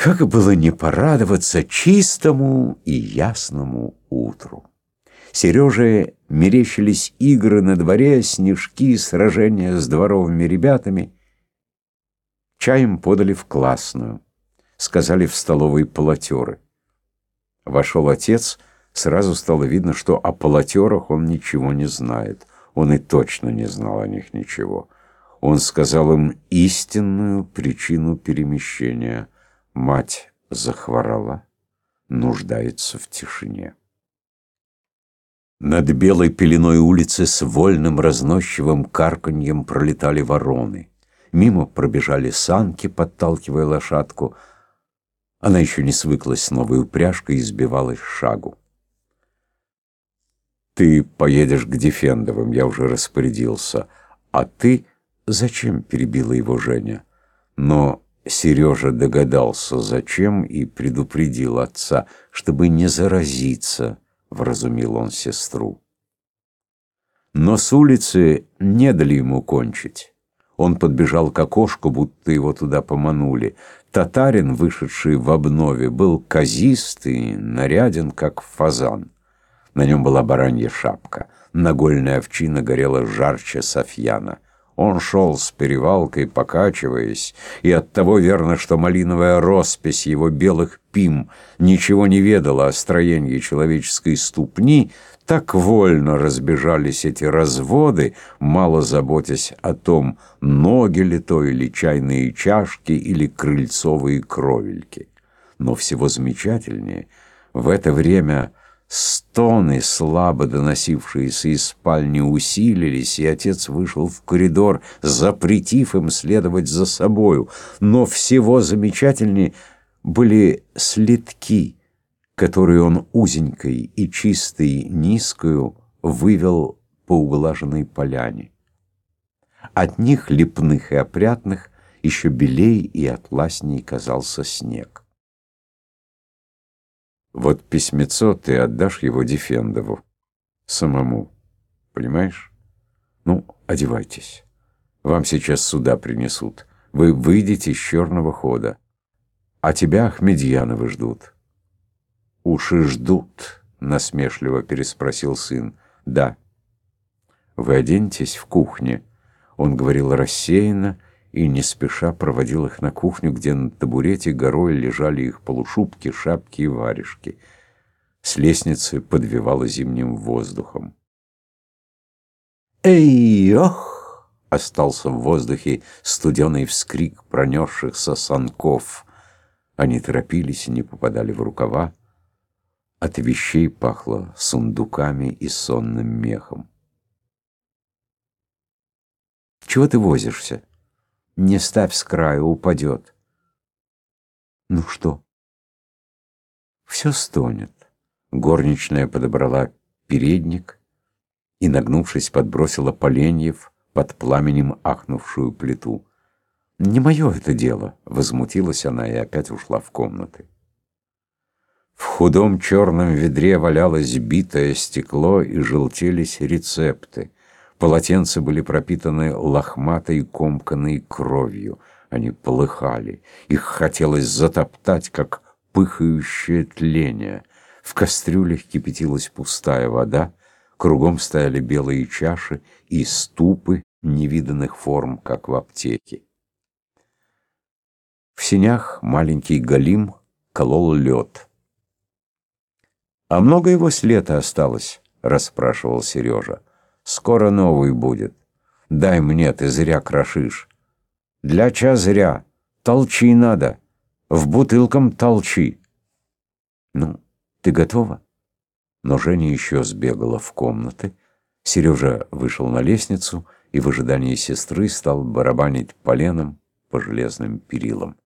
Как было не порадоваться чистому и ясному утру. Сереже мерещились игры на дворе, снежки, сражения с дворовыми ребятами. Чаем подали в классную. Сказали в столовой полотеры. Вошел отец, сразу стало видно, что о полотерах он ничего не знает. Он и точно не знал о них ничего. Он сказал им истинную причину перемещения – Мать захворала, нуждается в тишине. Над белой пеленой улицы с вольным разносчивым карканьем пролетали вороны. Мимо пробежали санки, подталкивая лошадку. Она еще не свыклась с новой упряжкой и сбивалась шагу. «Ты поедешь к Дефендовым, я уже распорядился. А ты...» «Зачем?» — перебила его Женя. Но Сережа догадался, зачем, и предупредил отца, чтобы не заразиться, вразумил он сестру. Но с улицы не дали ему кончить. Он подбежал к окошку, будто его туда поманули. Татарин, вышедший в обнове, был казистый, наряден, как фазан. На нем была баранья шапка. Нагольная овчина горела жарче Софьяна. Он шел с перевалкой, покачиваясь, и оттого верно, что малиновая роспись его белых пим ничего не ведала о строении человеческой ступни, так вольно разбежались эти разводы, мало заботясь о том, ноги ли то или чайные чашки или крыльцовые кровельки. Но всего замечательнее, в это время Стоны, слабо доносившиеся из спальни, усилились, и отец вышел в коридор, запретив им следовать за собою. Но всего замечательнее были следки, которые он узенькой и чистой низкую вывел по углаженной поляне. От них, лепных и опрятных, еще белей и атласней казался снег. Вот письмецо ты отдашь его Дефендову. Самому. Понимаешь? Ну, одевайтесь. Вам сейчас сюда принесут. Вы выйдете из черного хода. А тебя Ахмедьяновы ждут. Уж и ждут, насмешливо переспросил сын. Да. Вы оденетесь в кухне. Он говорил рассеянно, и не спеша проводил их на кухню, где на табурете горой лежали их полушубки, шапки и варежки. С лестницы подвивало зимним воздухом. «Эй, ох!» — остался в воздухе студеный вскрик пронесшихся санков. Они торопились и не попадали в рукава. От вещей пахло сундуками и сонным мехом. «Чего ты возишься?» Не ставь с краю, упадет. Ну что? Все стонет. Горничная подобрала передник и, нагнувшись, подбросила поленьев под пламенем ахнувшую плиту. «Не мое это дело», — возмутилась она и опять ушла в комнаты. В худом черном ведре валялось битое стекло и желтелись рецепты. Полотенца были пропитаны лохматой комканной кровью. Они полыхали. Их хотелось затоптать, как пыхающее тление. В кастрюлях кипятилась пустая вода, кругом стояли белые чаши и ступы невиданных форм, как в аптеке. В синях маленький галим колол лед. «А много его с лета осталось?» — расспрашивал Сережа. Скоро новый будет. Дай мне, ты зря крошишь. Для ча зря. Толчи надо. В бутылкам толчи. Ну, ты готова? Но Женя еще сбегала в комнаты. Сережа вышел на лестницу и в ожидании сестры стал барабанить поленом по железным перилам.